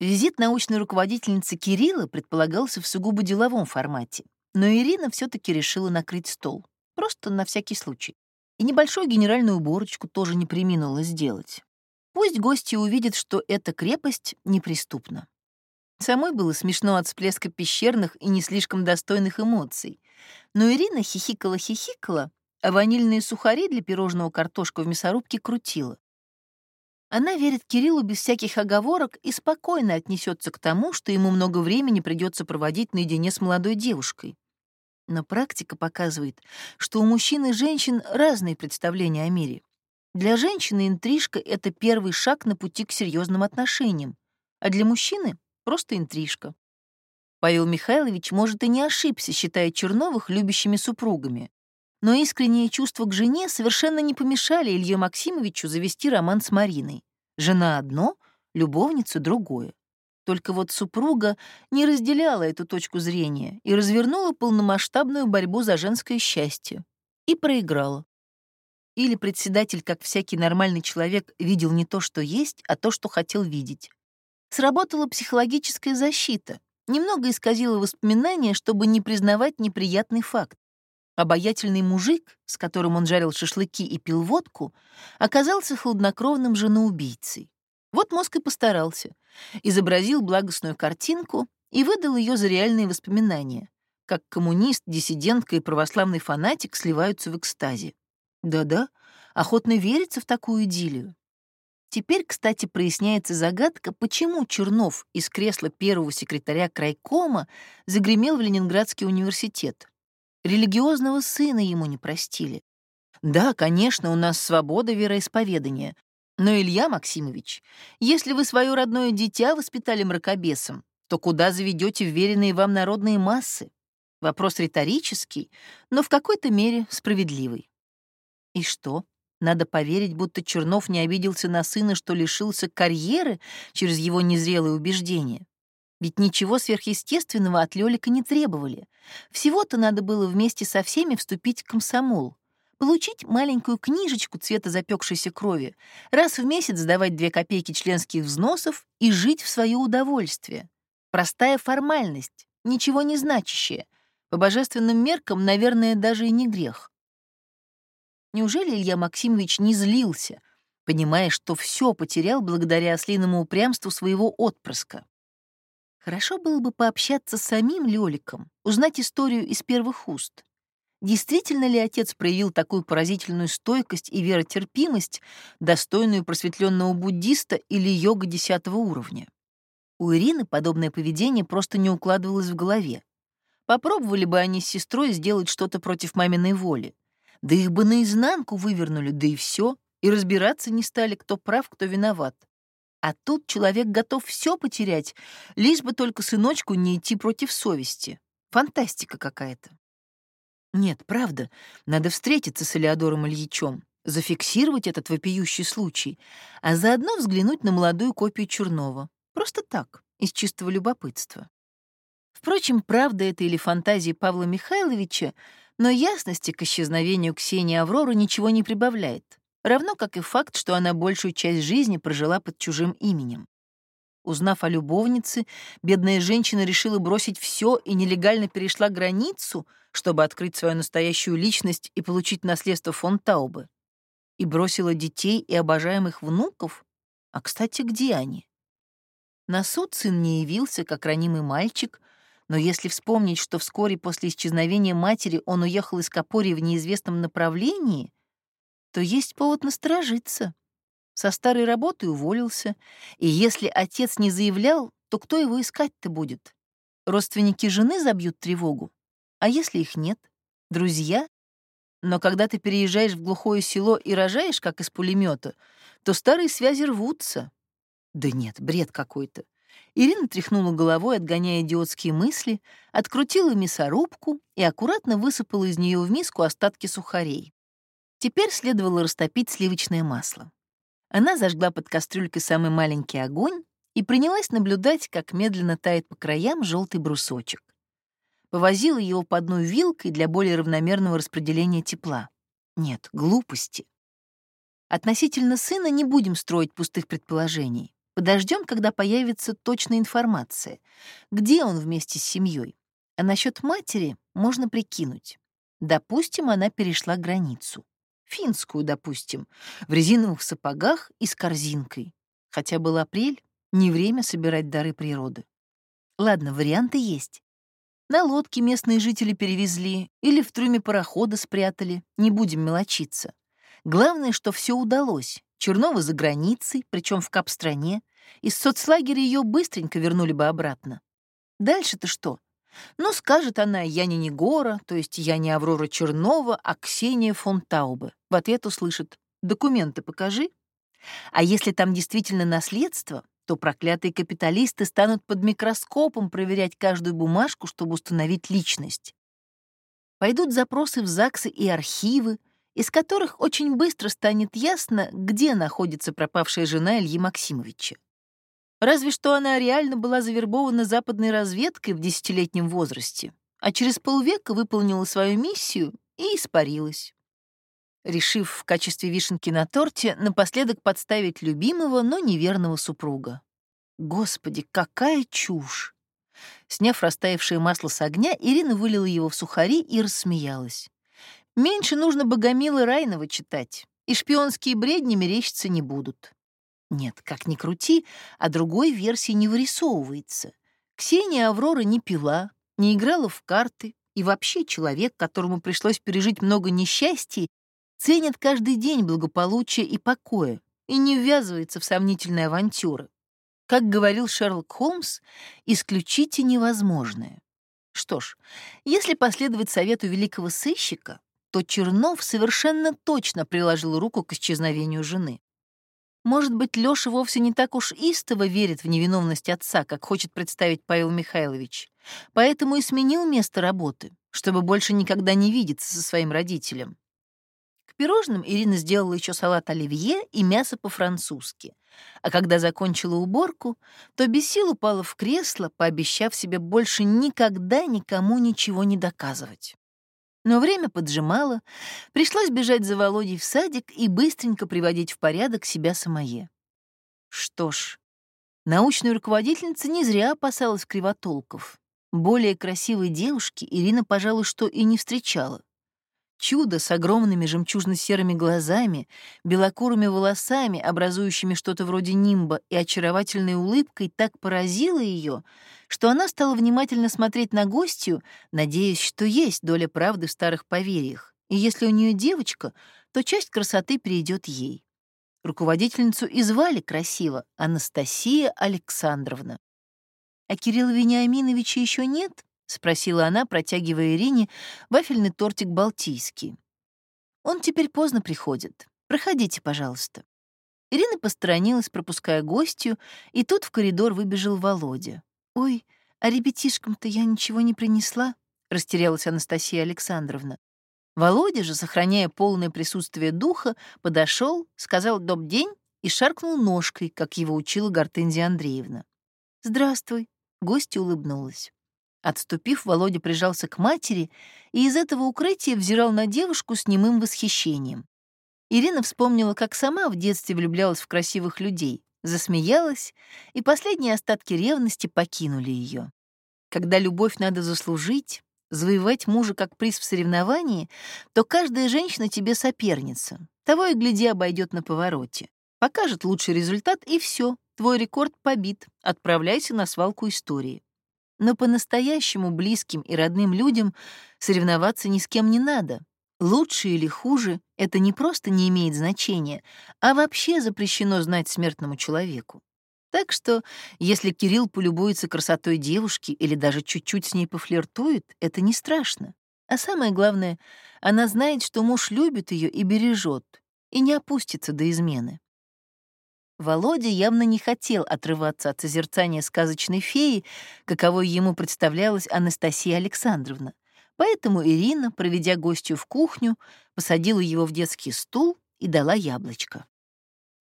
Визит научной руководительницы Кирилла предполагался в сугубо деловом формате, но Ирина все таки решила накрыть стол, просто на всякий случай. И небольшую генеральную уборочку тоже не приминула сделать. Пусть гости увидят, что эта крепость неприступна. Самой было смешно от всплеска пещерных и не слишком достойных эмоций. Но Ирина хихикала-хихикала, а ванильные сухари для пирожного картошка в мясорубке крутила. Она верит Кириллу без всяких оговорок и спокойно отнесется к тому, что ему много времени придется проводить наедине с молодой девушкой. Но практика показывает, что у мужчин и женщин разные представления о мире. Для женщины интрижка — это первый шаг на пути к серьезным отношениям, а для мужчины — просто интрижка. Павел Михайлович, может, и не ошибся, считая Черновых любящими супругами, но искренние чувства к жене совершенно не помешали Илью Максимовичу завести роман с Мариной. Жена одно, любовница другое. Только вот супруга не разделяла эту точку зрения и развернула полномасштабную борьбу за женское счастье. И проиграла. Или председатель, как всякий нормальный человек, видел не то, что есть, а то, что хотел видеть. Сработала психологическая защита, немного исказила воспоминания, чтобы не признавать неприятный факт. Обаятельный мужик, с которым он жарил шашлыки и пил водку, оказался хладнокровным женоубийцей. Вот мозг и постарался. Изобразил благостную картинку и выдал ее за реальные воспоминания, как коммунист, диссидентка и православный фанатик сливаются в экстазе. Да-да, охотно верится в такую идиллию. Теперь, кстати, проясняется загадка, почему Чернов из кресла первого секретаря крайкома загремел в Ленинградский университет. Религиозного сына ему не простили. Да, конечно, у нас свобода вероисповедания. Но, Илья Максимович, если вы свое родное дитя воспитали мракобесом, то куда заведете вверенные вам народные массы? Вопрос риторический, но в какой-то мере справедливый. И что? Надо поверить, будто Чернов не обиделся на сына, что лишился карьеры через его незрелые убеждения. Ведь ничего сверхъестественного от Лёлика не требовали. Всего-то надо было вместе со всеми вступить в комсомол, получить маленькую книжечку цвета запекшейся крови, раз в месяц сдавать две копейки членских взносов и жить в свое удовольствие. Простая формальность, ничего не значащая. По божественным меркам, наверное, даже и не грех. Неужели Илья Максимович не злился, понимая, что все потерял благодаря ослиному упрямству своего отпрыска? Хорошо было бы пообщаться с самим Лёликом, узнать историю из первых уст. Действительно ли отец проявил такую поразительную стойкость и веротерпимость, достойную просветленного буддиста или йога десятого уровня? У Ирины подобное поведение просто не укладывалось в голове. Попробовали бы они с сестрой сделать что-то против маминой воли. Да их бы наизнанку вывернули, да и все, и разбираться не стали, кто прав, кто виноват. А тут человек готов все потерять, лишь бы только сыночку не идти против совести. Фантастика какая-то. Нет, правда, надо встретиться с Элеодором Ильичем, зафиксировать этот вопиющий случай, а заодно взглянуть на молодую копию Чернова. Просто так, из чистого любопытства. Впрочем, правда это или фантазии Павла Михайловича, но ясности к исчезновению Ксении Авроры ничего не прибавляет равно как и факт, что она большую часть жизни прожила под чужим именем. Узнав о любовнице, бедная женщина решила бросить все и нелегально перешла границу, чтобы открыть свою настоящую личность и получить наследство фон Таубе. И бросила детей и обожаемых внуков? А, кстати, где они? На суд сын не явился, как ранимый мальчик, но если вспомнить, что вскоре после исчезновения матери он уехал из Капории в неизвестном направлении, то есть повод насторожиться. Со старой работы уволился, и если отец не заявлял, то кто его искать-то будет? Родственники жены забьют тревогу. А если их нет? Друзья? Но когда ты переезжаешь в глухое село и рожаешь, как из пулемета, то старые связи рвутся. Да нет, бред какой-то. Ирина тряхнула головой, отгоняя идиотские мысли, открутила мясорубку и аккуратно высыпала из нее в миску остатки сухарей. Теперь следовало растопить сливочное масло. Она зажгла под кастрюлькой самый маленький огонь и принялась наблюдать, как медленно тает по краям желтый брусочек. Повозила его по одной вилкой для более равномерного распределения тепла. Нет, глупости. Относительно сына не будем строить пустых предположений. Подождем, когда появится точная информация. Где он вместе с семьей? А насчет матери можно прикинуть. Допустим, она перешла границу. Финскую, допустим, в резиновых сапогах и с корзинкой. Хотя был апрель, не время собирать дары природы. Ладно, варианты есть. На лодке местные жители перевезли или в трюме парохода спрятали, не будем мелочиться. Главное, что все удалось. Чернова за границей, причем в кап-стране. Из соцлагеря ее быстренько вернули бы обратно. Дальше-то что? Ну, скажет она, я не Негора, то есть я не Аврора Чернова, а Ксения фон Таубе. В ответ услышит, документы покажи. А если там действительно наследство, то проклятые капиталисты станут под микроскопом проверять каждую бумажку, чтобы установить личность. Пойдут запросы в ЗАГСы и архивы, из которых очень быстро станет ясно, где находится пропавшая жена Ильи Максимовича. Разве что она реально была завербована западной разведкой в десятилетнем возрасте, а через полвека выполнила свою миссию и испарилась. Решив в качестве вишенки на торте напоследок подставить любимого, но неверного супруга. Господи, какая чушь! Сняв растаявшее масло с огня, Ирина вылила его в сухари и рассмеялась. Меньше нужно Богомила Райнова читать, и шпионские бредни мерещиться не будут. Нет, как ни крути, а другой версии не вырисовывается. Ксения Аврора не пила, не играла в карты, и вообще человек, которому пришлось пережить много несчастий, ценит каждый день благополучия и покоя и не ввязывается в сомнительные авантюры. Как говорил Шерлок Холмс, исключите невозможное. Что ж, если последовать совету великого сыщика, то Чернов совершенно точно приложил руку к исчезновению жены. Может быть, Лёша вовсе не так уж истово верит в невиновность отца, как хочет представить Павел Михайлович, поэтому и сменил место работы, чтобы больше никогда не видеться со своим родителем. К пирожным Ирина сделала еще салат оливье и мясо по-французски, а когда закончила уборку, то без сил упала в кресло, пообещав себе больше никогда никому ничего не доказывать. Но время поджимало, пришлось бежать за Володей в садик и быстренько приводить в порядок себя самое. Что ж, научная руководительница не зря опасалась кривотолков. Более красивой девушки Ирина, пожалуй, что и не встречала. Чудо с огромными жемчужно-серыми глазами, белокурыми волосами, образующими что-то вроде нимба, и очаровательной улыбкой так поразило ее, что она стала внимательно смотреть на гостью, надеясь, что есть доля правды в старых поверьях, и если у нее девочка, то часть красоты перейдет ей. Руководительницу и звали красиво Анастасия Александровна. А Кирилла Вениаминовича еще нет? — спросила она, протягивая Ирине вафельный тортик «Балтийский». «Он теперь поздно приходит. Проходите, пожалуйста». Ирина посторонилась, пропуская гостью, и тут в коридор выбежал Володя. «Ой, а ребятишкам-то я ничего не принесла», — растерялась Анастасия Александровна. Володя же, сохраняя полное присутствие духа, подошел, сказал «доп день» и шаркнул ножкой, как его учила Гортензия Андреевна. «Здравствуй», — гостья улыбнулась. Отступив, Володя прижался к матери и из этого укрытия взирал на девушку с немым восхищением. Ирина вспомнила, как сама в детстве влюблялась в красивых людей, засмеялась, и последние остатки ревности покинули ее. Когда любовь надо заслужить, завоевать мужа как приз в соревновании, то каждая женщина тебе соперница. Того и гляди обойдет на повороте. Покажет лучший результат, и все, твой рекорд побит. Отправляйся на свалку истории. Но по-настоящему близким и родным людям соревноваться ни с кем не надо. Лучше или хуже — это не просто не имеет значения, а вообще запрещено знать смертному человеку. Так что, если Кирилл полюбуется красотой девушки или даже чуть-чуть с ней пофлиртует, это не страшно. А самое главное, она знает, что муж любит ее и бережет, и не опустится до измены. Володя явно не хотел отрываться от созерцания сказочной феи, каковой ему представлялась Анастасия Александровна. Поэтому Ирина, проведя гостю в кухню, посадила его в детский стул и дала яблочко.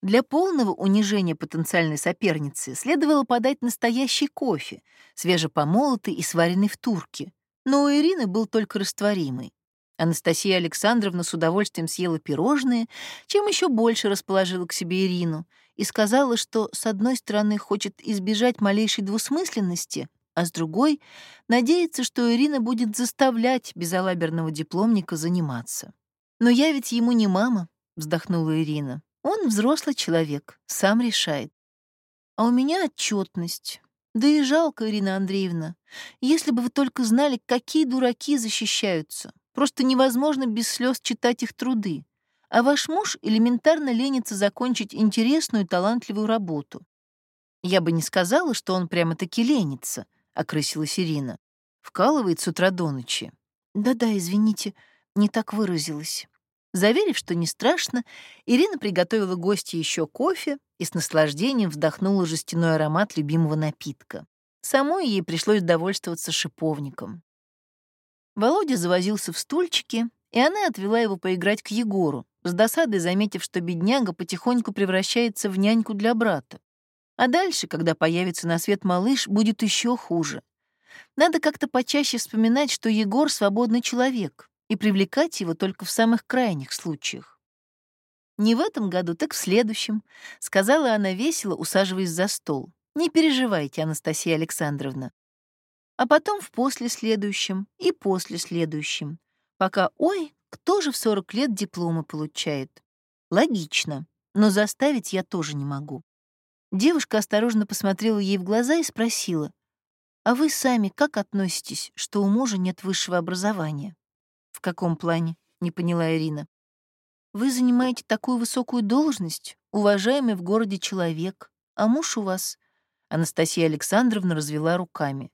Для полного унижения потенциальной соперницы следовало подать настоящий кофе, свежепомолотый и сваренный в турке, но у Ирины был только растворимый. Анастасия Александровна с удовольствием съела пирожные, чем еще больше расположила к себе Ирину, и сказала, что с одной стороны хочет избежать малейшей двусмысленности, а с другой — надеется, что Ирина будет заставлять безалаберного дипломника заниматься. «Но я ведь ему не мама», — вздохнула Ирина. «Он взрослый человек, сам решает. А у меня отчетность. Да и жалко, Ирина Андреевна. Если бы вы только знали, какие дураки защищаются. Просто невозможно без слез читать их труды. А ваш муж элементарно ленится закончить интересную и талантливую работу. Я бы не сказала, что он прямо-таки ленится, — окрысилась Ирина. Вкалывает с утра до ночи. Да-да, извините, не так выразилась. Заверив, что не страшно, Ирина приготовила гостю еще кофе и с наслаждением вдохнула жестяной аромат любимого напитка. Самой ей пришлось довольствоваться шиповником. Володя завозился в стульчике, и она отвела его поиграть к Егору, с досадой заметив, что бедняга потихоньку превращается в няньку для брата. А дальше, когда появится на свет малыш, будет еще хуже. Надо как-то почаще вспоминать, что Егор — свободный человек, и привлекать его только в самых крайних случаях. «Не в этом году, так в следующем», — сказала она весело, усаживаясь за стол. «Не переживайте, Анастасия Александровна. А потом в после следующем и после следующем, пока, ой, кто же в 40 лет дипломы получает? Логично, но заставить я тоже не могу». Девушка осторожно посмотрела ей в глаза и спросила, «А вы сами как относитесь, что у мужа нет высшего образования?» «В каком плане?» — не поняла Ирина. «Вы занимаете такую высокую должность, уважаемый в городе человек, а муж у вас...» Анастасия Александровна развела руками.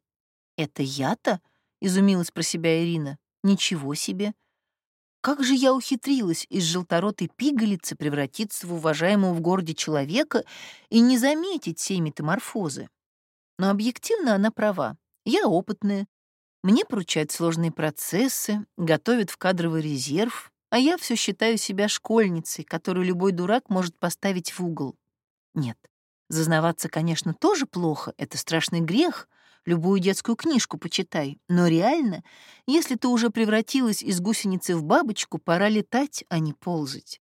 «Это я-то?» — изумилась про себя Ирина. «Ничего себе! Как же я ухитрилась из желторотой пигалицы превратиться в уважаемого в городе человека и не заметить сей метаморфозы? Но объективно она права. Я опытная, мне поручают сложные процессы, готовят в кадровый резерв, а я все считаю себя школьницей, которую любой дурак может поставить в угол. Нет, зазнаваться, конечно, тоже плохо, это страшный грех, любую детскую книжку почитай, но реально, если ты уже превратилась из гусеницы в бабочку, пора летать, а не ползать.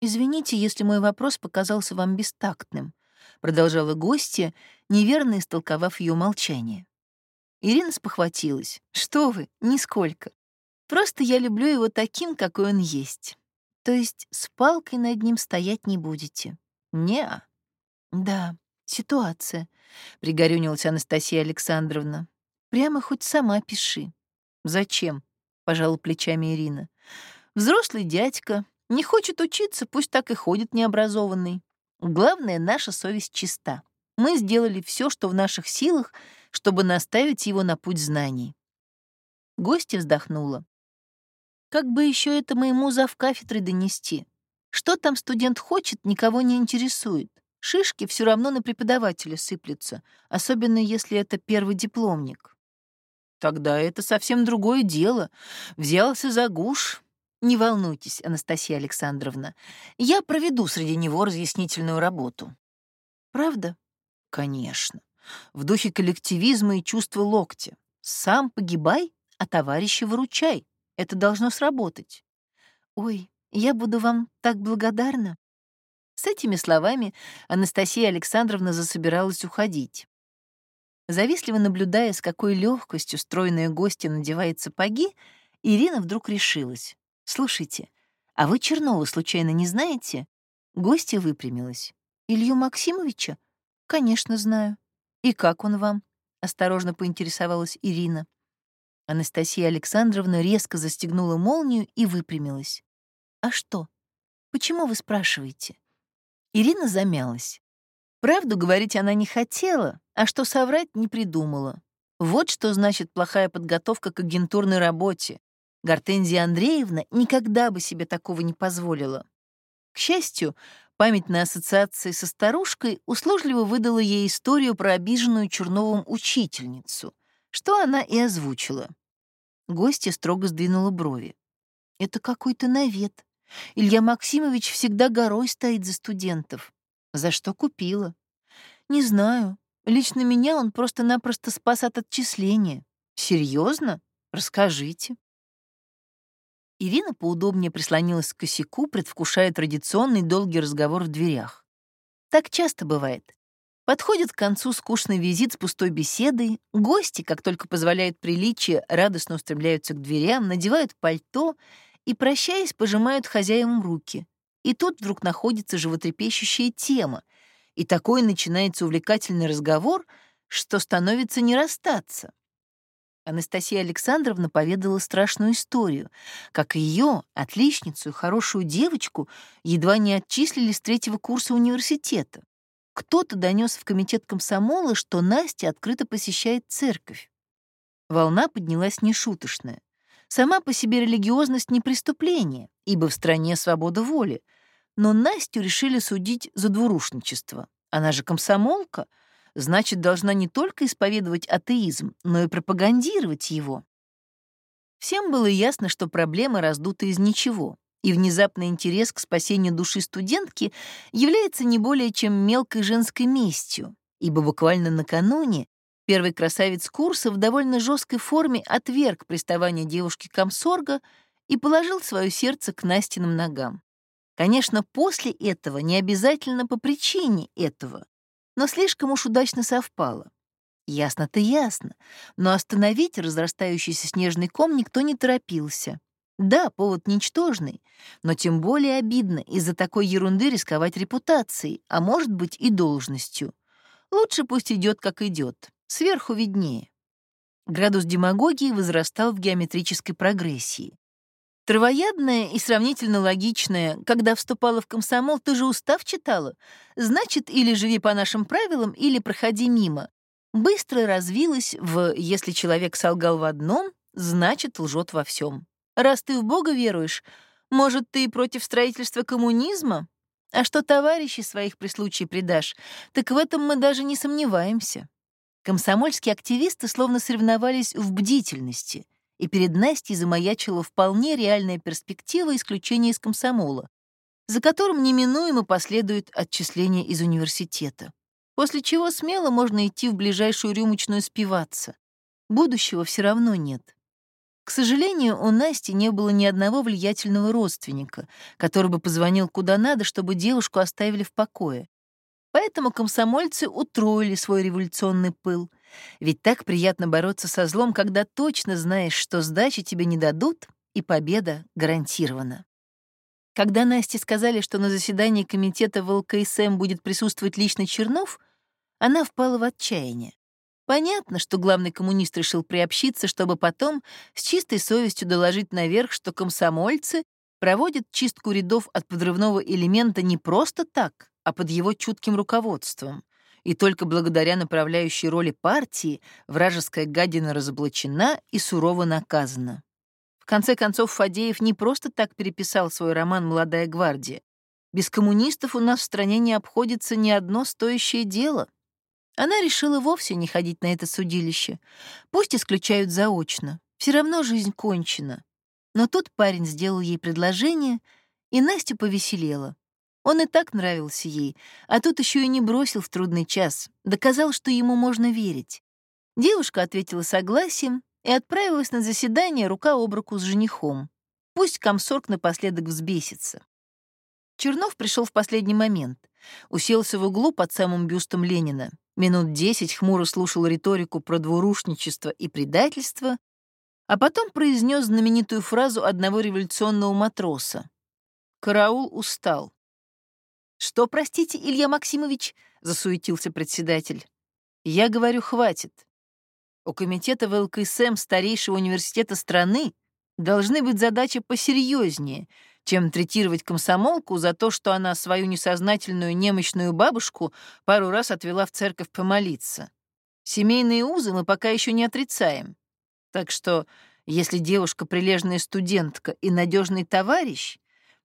«Извините, если мой вопрос показался вам бестактным», — продолжала гостья, неверно истолковав ее молчание. Ирина спохватилась. «Что вы, нисколько. Просто я люблю его таким, какой он есть. То есть с палкой над ним стоять не будете?» «Не-а». «Да, ситуация», — пригорюнилась Анастасия Александровна. «Прямо хоть сама пиши». «Зачем?» — пожала плечами Ирина. «Взрослый дядька. Не хочет учиться, пусть так и ходит необразованный. Главное, наша совесть чиста. Мы сделали все, что в наших силах, чтобы наставить его на путь знаний. Гостья вздохнула. Как бы еще это моему завкафедры донести? Что там студент хочет, никого не интересует. Шишки все равно на преподавателя сыплются, особенно если это первый дипломник. Тогда это совсем другое дело. Взялся за гуш. Не волнуйтесь, Анастасия Александровна. Я проведу среди него разъяснительную работу. Правда? Конечно в духе коллективизма и чувства локтя. Сам погибай, а товарища выручай. Это должно сработать. Ой, я буду вам так благодарна. С этими словами Анастасия Александровна засобиралась уходить. Завистливо наблюдая, с какой легкостью стройная гостья надевает сапоги, Ирина вдруг решилась. «Слушайте, а вы Чернова случайно не знаете?» Гостья выпрямилась. «Илью Максимовича? Конечно, знаю. «И как он вам?» — осторожно поинтересовалась Ирина. Анастасия Александровна резко застегнула молнию и выпрямилась. «А что? Почему вы спрашиваете?» Ирина замялась. Правду говорить она не хотела, а что соврать не придумала. Вот что значит плохая подготовка к агентурной работе. Гортензия Андреевна никогда бы себе такого не позволила. К счастью, Памятная ассоциация со старушкой услужливо выдала ей историю про обиженную Черновым учительницу, что она и озвучила. Гостья строго сдвинула брови. «Это какой-то навет. Илья Максимович всегда горой стоит за студентов. За что купила? Не знаю. Лично меня он просто-напросто спас от отчисления. Серьезно? Расскажите». Ирина поудобнее прислонилась к косяку, предвкушая традиционный долгий разговор в дверях. Так часто бывает. Подходит к концу скучный визит с пустой беседой, гости, как только позволяет приличие, радостно устремляются к дверям, надевают пальто и, прощаясь, пожимают хозяевам руки. И тут вдруг находится животрепещущая тема, и такой начинается увлекательный разговор, что становится не расстаться. Анастасия Александровна поведала страшную историю, как ее, отличницу и хорошую девочку, едва не отчислили с третьего курса университета. Кто-то донес в комитет комсомола, что Настя открыто посещает церковь. Волна поднялась нешуточная. Сама по себе религиозность не преступление, ибо в стране свобода воли. Но Настю решили судить за двурушничество. Она же комсомолка, значит, должна не только исповедовать атеизм, но и пропагандировать его. Всем было ясно, что проблема раздута из ничего, и внезапный интерес к спасению души студентки является не более чем мелкой женской местью, ибо буквально накануне первый красавец курса в довольно жесткой форме отверг приставание девушки комсорга и положил свое сердце к Настиным ногам. Конечно, после этого, не обязательно по причине этого, но слишком уж удачно совпало. Ясно-то ясно, но остановить разрастающийся снежный ком никто не торопился. Да, повод ничтожный, но тем более обидно из-за такой ерунды рисковать репутацией, а может быть и должностью. Лучше пусть идет, как идет, сверху виднее. Градус демагогии возрастал в геометрической прогрессии. Травоядная и сравнительно логичная, когда вступала в комсомол, ты же устав читала. Значит, или живи по нашим правилам, или проходи мимо. Быстро развилась в «если человек солгал в одном, значит, лжет во всем. Раз ты в Бога веруешь, может, ты против строительства коммунизма? А что товарищей своих при случае предашь, так в этом мы даже не сомневаемся. Комсомольские активисты словно соревновались в бдительности — и перед Настей замаячила вполне реальная перспектива исключения из комсомола, за которым неминуемо последует отчисление из университета, после чего смело можно идти в ближайшую рюмочную спиваться. Будущего все равно нет. К сожалению, у Насти не было ни одного влиятельного родственника, который бы позвонил куда надо, чтобы девушку оставили в покое. Поэтому комсомольцы утроили свой революционный пыл — ведь так приятно бороться со злом, когда точно знаешь, что сдачи тебе не дадут, и победа гарантирована. Когда Насте сказали, что на заседании комитета в ЛКСМ будет присутствовать лично Чернов, она впала в отчаяние. Понятно, что главный коммунист решил приобщиться, чтобы потом с чистой совестью доложить наверх, что комсомольцы проводят чистку рядов от подрывного элемента не просто так, а под его чутким руководством и только благодаря направляющей роли партии вражеская гадина разоблачена и сурово наказана. В конце концов, Фадеев не просто так переписал свой роман «Молодая гвардия». Без коммунистов у нас в стране не обходится ни одно стоящее дело. Она решила вовсе не ходить на это судилище. Пусть исключают заочно. Все равно жизнь кончена. Но тут парень сделал ей предложение, и Настя повеселела. Он и так нравился ей, а тут еще и не бросил в трудный час, доказал, что ему можно верить. Девушка ответила согласием и отправилась на заседание рука об руку с женихом. Пусть комсорг напоследок взбесится. Чернов пришел в последний момент. Уселся в углу под самым бюстом Ленина. Минут десять хмуро слушал риторику про двурушничество и предательство, а потом произнес знаменитую фразу одного революционного матроса. «Караул устал. «Что, простите, Илья Максимович?» — засуетился председатель. «Я говорю, хватит. У комитета ВЛКСМ старейшего университета страны должны быть задачи посерьезнее, чем третировать комсомолку за то, что она свою несознательную немощную бабушку пару раз отвела в церковь помолиться. Семейные узы мы пока еще не отрицаем. Так что, если девушка прилежная студентка и надежный товарищ,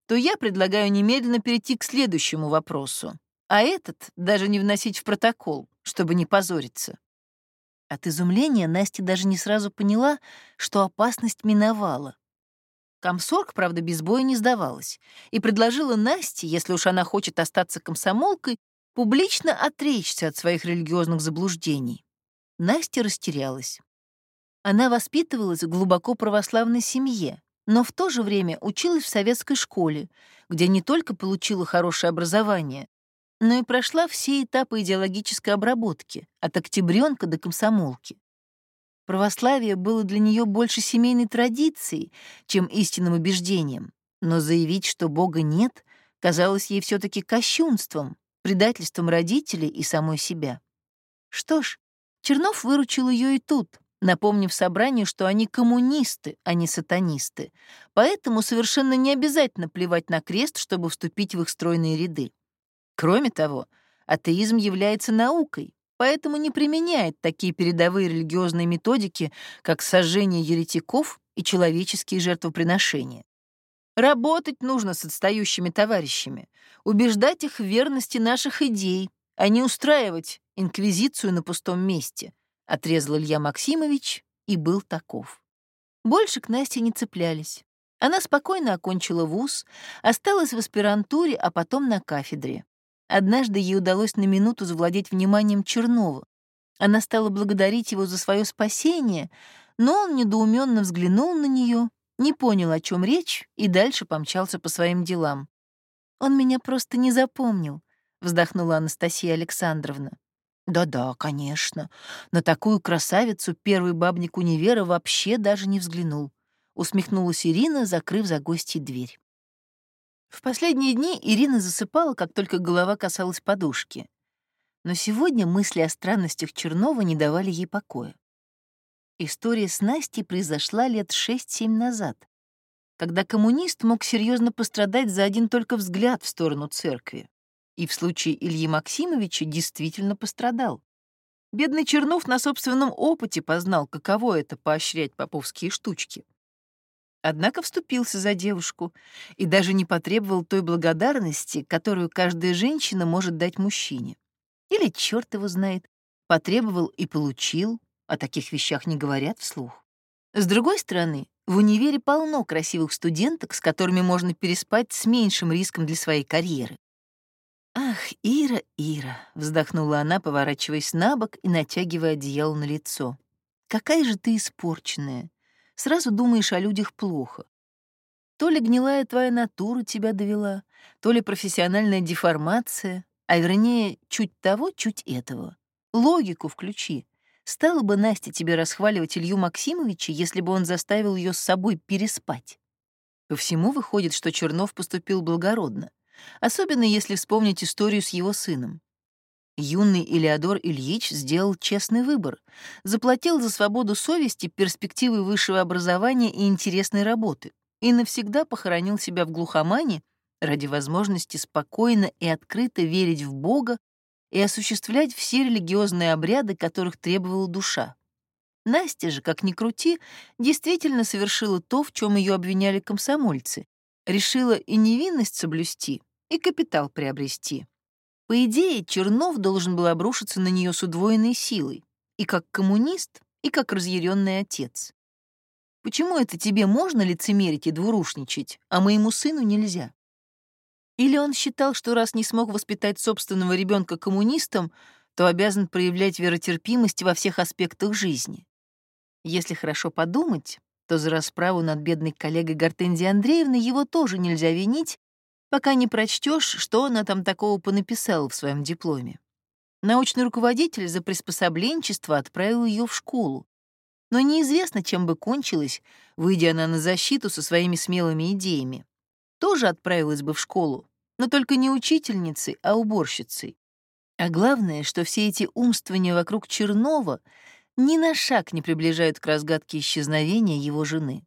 то я предлагаю немедленно перейти к следующему вопросу, а этот даже не вносить в протокол, чтобы не позориться. От изумления Настя даже не сразу поняла, что опасность миновала. Комсорг, правда, без боя не сдавалась и предложила Насте, если уж она хочет остаться комсомолкой, публично отречься от своих религиозных заблуждений. Настя растерялась. Она воспитывалась в глубоко православной семье, но в то же время училась в советской школе, где не только получила хорошее образование, но и прошла все этапы идеологической обработки, от октябренка до комсомолки. Православие было для нее больше семейной традицией, чем истинным убеждением, но заявить, что Бога нет, казалось ей все таки кощунством, предательством родителей и самой себя. Что ж, Чернов выручил ее и тут, напомнив собранию, что они коммунисты, а не сатанисты, поэтому совершенно не обязательно плевать на крест, чтобы вступить в их стройные ряды. Кроме того, атеизм является наукой, поэтому не применяет такие передовые религиозные методики, как сожжение еретиков и человеческие жертвоприношения. Работать нужно с отстающими товарищами, убеждать их в верности наших идей, а не устраивать инквизицию на пустом месте, отрезал Илья Максимович и был таков. Больше к Насте не цеплялись. Она спокойно окончила вуз, осталась в аспирантуре, а потом на кафедре. Однажды ей удалось на минуту завладеть вниманием Чернова. Она стала благодарить его за свое спасение, но он недоуменно взглянул на нее, не понял, о чем речь, и дальше помчался по своим делам. «Он меня просто не запомнил», — вздохнула Анастасия Александровна. «Да-да, конечно. На такую красавицу первый бабник универа вообще даже не взглянул», — усмехнулась Ирина, закрыв за гостьей дверь. В последние дни Ирина засыпала, как только голова касалась подушки. Но сегодня мысли о странностях Чернова не давали ей покоя. История с Настей произошла лет 6-7 назад, когда коммунист мог серьезно пострадать за один только взгляд в сторону церкви. И в случае Ильи Максимовича действительно пострадал. Бедный Чернов на собственном опыте познал, каково это поощрять поповские штучки. Однако вступился за девушку и даже не потребовал той благодарности, которую каждая женщина может дать мужчине. Или черт его знает, потребовал и получил, о таких вещах не говорят вслух. С другой стороны, в универе полно красивых студенток, с которыми можно переспать с меньшим риском для своей карьеры. «Ах, Ира, Ира!» — вздохнула она, поворачиваясь на бок и натягивая одеяло на лицо. «Какая же ты испорченная! сразу думаешь о людях плохо. То ли гнилая твоя натура тебя довела, то ли профессиональная деформация, а вернее, чуть того, чуть этого. Логику включи. Стала бы Настя тебе расхваливать Илью Максимовича, если бы он заставил ее с собой переспать? По всему выходит, что Чернов поступил благородно, особенно если вспомнить историю с его сыном. Юный Илеодор Ильич сделал честный выбор, заплатил за свободу совести, перспективы высшего образования и интересной работы и навсегда похоронил себя в глухомане ради возможности спокойно и открыто верить в Бога и осуществлять все религиозные обряды, которых требовала душа. Настя же, как ни крути, действительно совершила то, в чем ее обвиняли комсомольцы, решила и невинность соблюсти, и капитал приобрести. По идее, Чернов должен был обрушиться на нее с удвоенной силой, и как коммунист, и как разъяренный отец. Почему это тебе можно лицемерить и двурушничать, а моему сыну нельзя? Или он считал, что раз не смог воспитать собственного ребенка коммунистом, то обязан проявлять веротерпимость во всех аспектах жизни? Если хорошо подумать, то за расправу над бедной коллегой Гортензией Андреевной его тоже нельзя винить, пока не прочтешь, что она там такого понаписала в своем дипломе. Научный руководитель за приспособленчество отправил ее в школу. Но неизвестно, чем бы кончилось, выйдя она на защиту со своими смелыми идеями. Тоже отправилась бы в школу, но только не учительницей, а уборщицей. А главное, что все эти умствования вокруг Чернова ни на шаг не приближают к разгадке исчезновения его жены.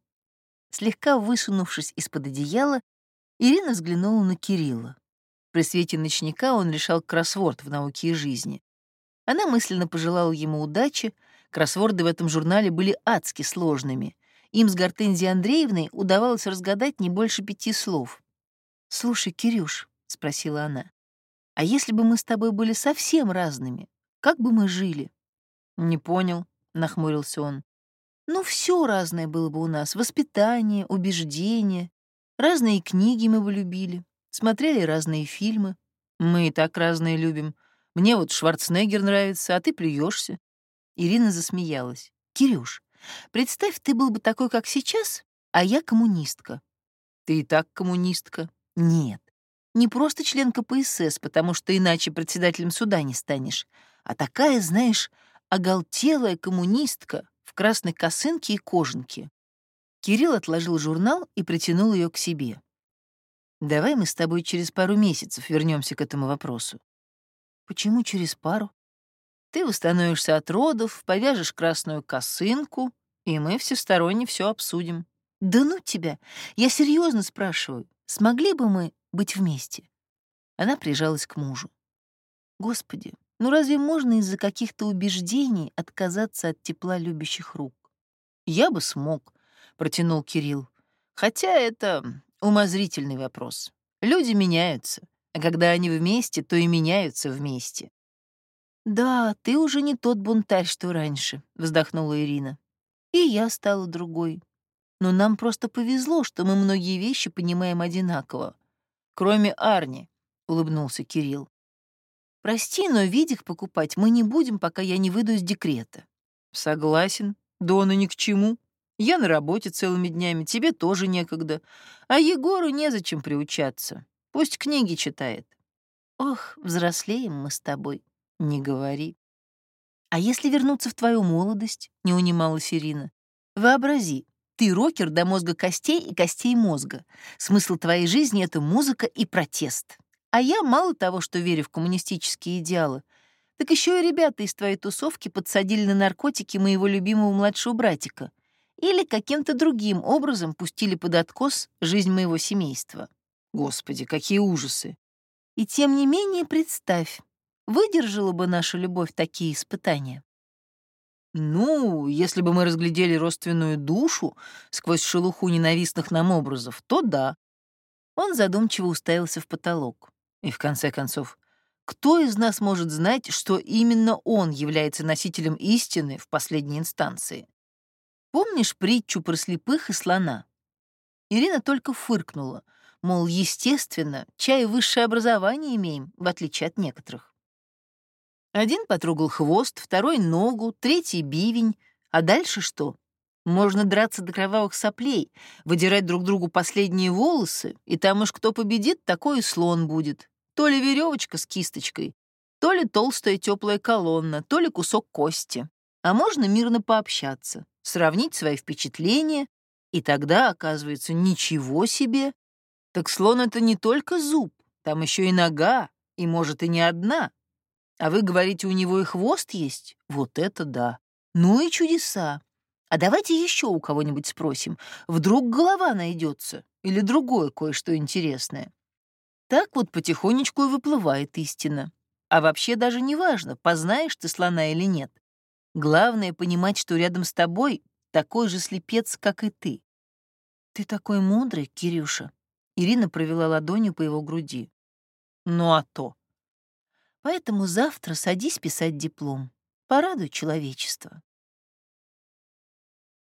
Слегка высунувшись из-под одеяла, Ирина взглянула на Кирилла. При свете ночника он решал кроссворд в науке и жизни. Она мысленно пожелала ему удачи, кроссворды в этом журнале были адски сложными. Им с Гортензией Андреевной удавалось разгадать не больше пяти слов. «Слушай, Кирюш», — спросила она, — «а если бы мы с тобой были совсем разными, как бы мы жили?» «Не понял», — нахмурился он. «Ну, все разное было бы у нас — воспитание, убеждения, Разные книги мы бы любили, смотрели разные фильмы. Мы и так разные любим. Мне вот Шварценеггер нравится, а ты плюешься. Ирина засмеялась. «Кирюш, представь, ты был бы такой, как сейчас, а я коммунистка». «Ты и так коммунистка». «Нет. Не просто член КПСС, потому что иначе председателем суда не станешь, а такая, знаешь, оголтелая коммунистка в красной косынке и кожанке. Кирилл отложил журнал и притянул ее к себе. «Давай мы с тобой через пару месяцев вернемся к этому вопросу». «Почему через пару?» «Ты восстановишься от родов, повяжешь красную косынку, и мы всесторонне все обсудим». «Да ну тебя! Я серьезно спрашиваю, смогли бы мы быть вместе?» Она прижалась к мужу. «Господи, ну разве можно из-за каких-то убеждений отказаться от тепла любящих рук? Я бы смог, протянул Кирилл. Хотя это умозрительный вопрос. Люди меняются, а когда они вместе, то и меняются вместе. Да, ты уже не тот бунтарь, что раньше, вздохнула Ирина. И я стала другой. Но нам просто повезло, что мы многие вещи понимаем одинаково. Кроме Арни, улыбнулся Кирилл. Прости, но видик покупать мы не будем, пока я не выйду из декрета. Согласен. Да он и ни к чему. Я на работе целыми днями, тебе тоже некогда. А Егору незачем приучаться. Пусть книги читает. Ох, взрослеем мы с тобой. Не говори. А если вернуться в твою молодость, не унималась Ирина, вообрази, ты рокер до мозга костей и костей мозга. Смысл твоей жизни — это музыка и протест. А я мало того, что верю в коммунистические идеалы, так еще и ребята из твоей тусовки подсадили на наркотики моего любимого младшего братика или каким-то другим образом пустили под откос жизнь моего семейства. Господи, какие ужасы! И тем не менее представь, выдержала бы наша любовь такие испытания? Ну, если бы мы разглядели родственную душу сквозь шелуху ненавистных нам образов, то да. Он задумчиво уставился в потолок. И в конце концов, кто из нас может знать, что именно он является носителем истины в последней инстанции? Помнишь притчу про слепых и слона? Ирина только фыркнула, мол, естественно, чай высшее образование имеем, в отличие от некоторых. Один потрогал хвост, второй — ногу, третий — бивень, а дальше что? Можно драться до кровавых соплей, выдирать друг другу последние волосы, и там уж кто победит, такой и слон будет. То ли веревочка с кисточкой, то ли толстая теплая колонна, то ли кусок кости. А можно мирно пообщаться, сравнить свои впечатления, и тогда, оказывается, ничего себе. Так слон — это не только зуб, там еще и нога, и, может, и не одна. А вы говорите, у него и хвост есть? Вот это да. Ну и чудеса. А давайте еще у кого-нибудь спросим. Вдруг голова найдется или другое кое-что интересное. Так вот потихонечку и выплывает истина. А вообще даже не важно, познаешь ты слона или нет. Главное — понимать, что рядом с тобой такой же слепец, как и ты. «Ты такой мудрый, Кирюша», — Ирина провела ладонью по его груди. «Ну а то». «Поэтому завтра садись писать диплом. Порадуй человечество».